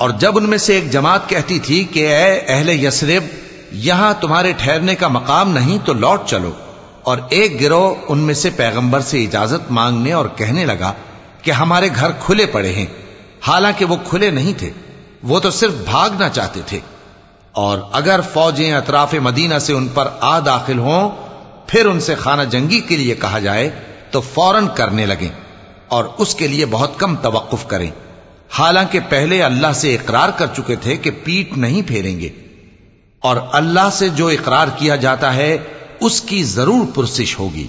और जब उनमें से एक जमात कहती थी कि ए अहले यसरिब यहाँ तुम्हारे ठहरने का मकाम नहीं तो लौट चलो। और एक गिरोह उनमें से पैगंबर से इजाज़त मांगने और कहने लगा कि हमारे घर खुले पड़े हैं। हालाँकि वो खुले नहीं थे, वो तो सिर्फ़ भागना चाहते थे। और अगर फौजें अतराफ मदीना से उन पर आ दाखिल हों, फिर उनसे खाना जंगी के लिए कहा जाए तो फ़ौरन करने लगे और उसके लिए बहुत कम तवक्फ करें। हालाँकि पहले अल्लाह से इकरार कर चुके थे कि पीठ नहीं फेरेंगे। और अल्लाह से जो इकरार किया जाता है उसकी जरूर पुरसिश होगी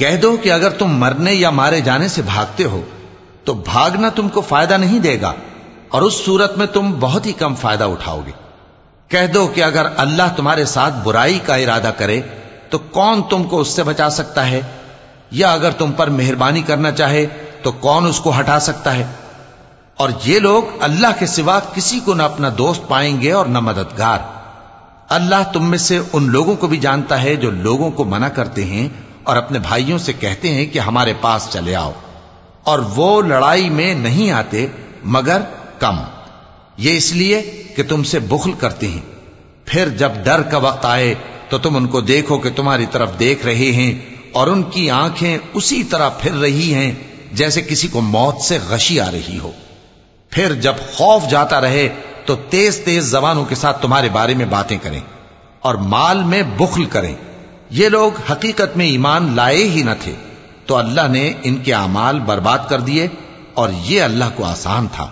कह दो कि अगर तुम मरने या मारे जाने से भागते हो तो भागना तुमको फायदा नहीं देगा और उस सूरत में तुम बहुत ही कम फायदा उठाओगे कह दो कि अगर अल्लाह तुम्हारे साथ बुराई का इरादा करे तो कौन तुमको उससे बचा सकता है? या अगर तुम पर मेहरबानी करना चाहे तो कौन उसको हटा सकता है? और ये लोग अल्लाह के सिवा किसी को न अपना दोस्त पाएँगे और न मददगार। अल्लाह तुम में से उन लोगों को भी जानता है जो लोगों को मना करते हैं और अपने भाइयों से कहते हैं कि हमारे पास चले आओ। और वो लड़ाई में नहीं आते, मगर कम। ये इसलिए कि तुमसे बुखल करते हैं। फिर जब डर का वक्त आए तो तुम उनको देखो कि तुम्हारी तरफ़ देख रहे हैं, और उनकी आँखें उसी तरह फिर रही हैं, जैसे किसी को मौत से गशी आ रही हो। फिर जब खौफ जाता रहे तो तेज तेज जबानों के साथ तुम्हारे बारे में बातें करें, और माल में बुखल करें। ये लोग हकीकत में ईमान लाए ही न थे। तो अल्लाह ने इनके अमाल बर्बाद कर दिए, और ये अल्लाह को आसान था।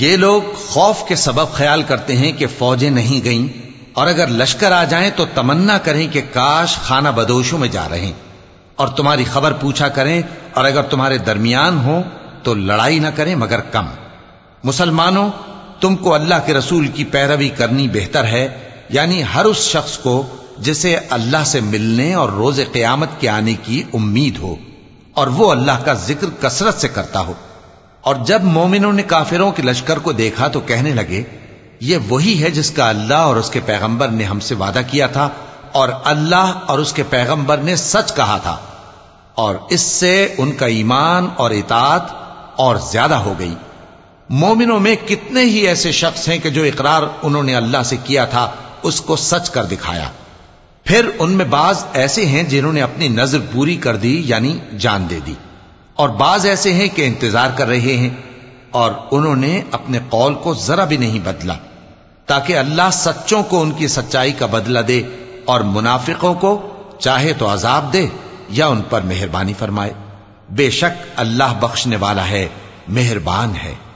ये लोग खौफ के सबब ख्याल करते हैं कि फौजें नहीं गईं और अगर लश्कर आ जाएँ तो तमन्ना करें कि काश खाना बदोशों में जा रहे और तुम्हारी खबर पूछा करें, और अगर तुम्हारे दरमियान हो तो लड़ाई ना करें, मगर कम। मुसलमानों, तुमको अल्लाह के रसूल की पैरवी करनी बेहतर है, यानी हर उस शख्स को जिसे अल्लाह से मिलने और रोज क्यामत के आने की उम्मीद हो, और वो अल्लाह का ज़िक्र कसरत से करता हो। और जब मोमिनों ने काफिरों के लश्कर को देखा तो कहने लगे ये वही है जिसका अल्लाह और उसके पैगंबर ने हमसे वादा किया था और अल्लाह और उसके पैगंबर ने सच कहा था। और इससे उनका ईमान और इतात और ज़्यादा हो गई। मोमिनों में कितने ही ऐसे शख्स हैं कि जो इकरार उन्होंने अल्लाह से किया था, उसको सच कर दिखाया। फिर उनमें बाज ऐसे हैं जिन्होंने अपनी नज़र पूरी कर दी, यानी जान दे दी। और बाज ऐसे हैं कि इंतज़ार कर रहे हैं और उन्होंने अपने कौल को जरा भी नहीं बदला, ताकि अल्लाह सच्चों को उनकी सच्चाई का बदला दे और मुनाफिकों को चाहे तो अजाब दे या उन पर मेहरबानी फरमाए। बेशक अल्लाह बख्शने वाला है, मेहरबान है।